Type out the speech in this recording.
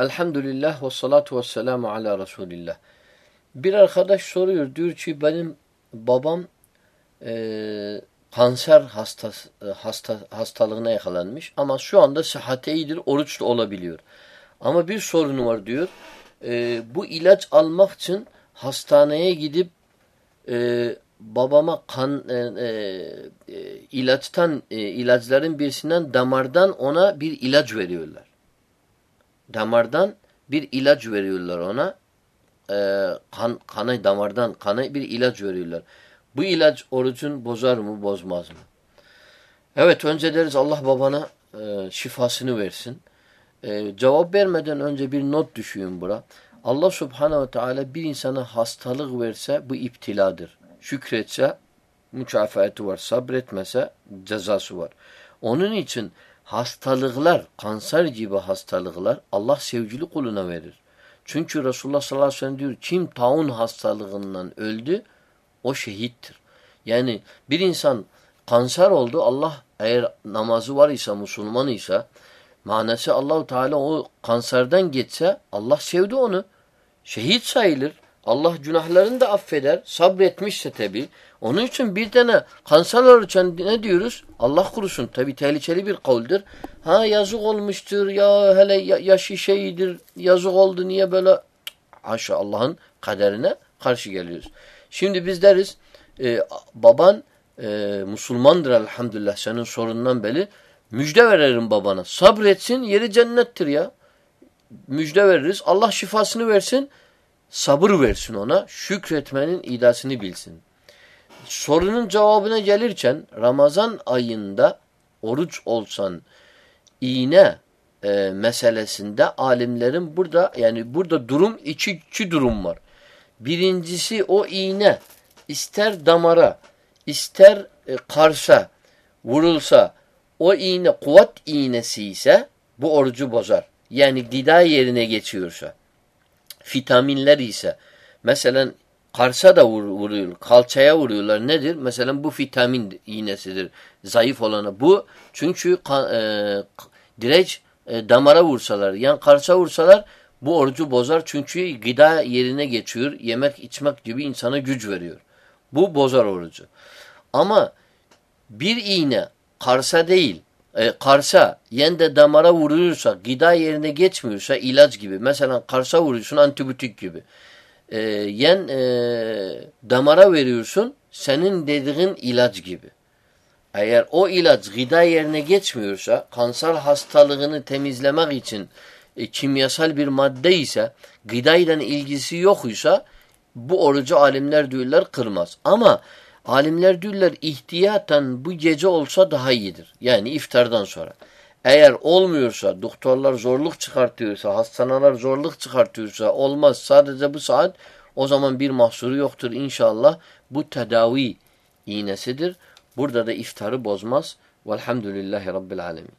Elhamdülillah ve salatu ve selamu ala Resulillah. Bir arkadaş soruyor diyor ki benim babam e, kanser hastası, hasta, hastalığına yakalanmış ama şu anda sıhhate iyidir, oruç da olabiliyor. Ama bir sorunu var diyor. E, bu ilaç almak için hastaneye gidip e, babama kan e, e, e ilaçtan e, ilaçların birisinden damardan ona bir ilaç veriyorlar. Damardan bir ilaç veriyorlar ona. E, kan kanı damardan kanı bir ilaç veriyorlar. Bu ilaç orucun bozar mı, bozmaz mı? Evet önce deriz Allah babana e, şifasını versin. E, cevap vermeden önce bir not düşüyorum bura. Allah subhanehu ve teala bir insana hastalık verse bu iptiladır. Şükretse mükafatı var. Sabretmese cezası var. Onun için hastalıklar, kanser gibi hastalıklar Allah sevgili kuluna verir. Çünkü Resulullah sallallahu aleyhi ve sellem diyor kim taun hastalığından öldü o şehittir. Yani bir insan kanser oldu Allah eğer namazı var ise Müslüman ise manası Allahu Teala o kanserden geçse Allah sevdi onu. Şehit sayılır. Allah günahlarını da affeder. Sabretmişse tabi. Onun için bir tane kanser olurken ne diyoruz? Allah kurusun. Tabi tehlikeli bir kavuldur. Ha yazık olmuştur ya hele yaşı şeyidir yazık oldu niye böyle haşa Allah'ın kaderine karşı geliyoruz. Şimdi biz deriz e, baban e, Müslümandır elhamdülillah senin sorundan beri müjde veririm babana. Sabretsin yeri cennettir ya. Müjde veririz. Allah şifasını versin sabır versin ona, şükretmenin idasını bilsin. Sorunun cevabına gelirken Ramazan ayında oruç olsan iğne e, meselesinde alimlerin burada yani burada durum iki, iki durum var. Birincisi o iğne ister damara ister e, karsa vurulsa o iğne kuvvet iğnesi ise bu orucu bozar. Yani gıda yerine geçiyorsa vitaminler ise mesela karsa da vur, vuruyor, kalçaya vuruyorlar. Nedir? Mesela bu vitamin iğnesidir. Zayıf olanı. Bu çünkü kan, e, direç e, damara vursalar, yani karsa vursalar bu orucu bozar. Çünkü gıda yerine geçiyor. Yemek içmek gibi insana güç veriyor. Bu bozar orucu. Ama bir iğne karsa değil, e, karsa yen de damara vuruyorsa, gıda yerine geçmiyorsa ilaç gibi. Mesela karsa vuruyorsun antibiyotik gibi. E, yen e, damara veriyorsun senin dediğin ilaç gibi. Eğer o ilaç gıda yerine geçmiyorsa, kanser hastalığını temizlemek için e, kimyasal bir madde ise, gıdayla ilgisi yoksa bu orucu alimler diyorlar kırmaz. Ama Alimler diyorlar ihtiyaten bu gece olsa daha iyidir. Yani iftardan sonra. Eğer olmuyorsa, doktorlar zorluk çıkartıyorsa, hastaneler zorluk çıkartıyorsa, olmaz sadece bu saat o zaman bir mahsuru yoktur inşallah. Bu tedavi iğnesidir. Burada da iftarı bozmaz. Velhamdülillahi Rabbil Alemin.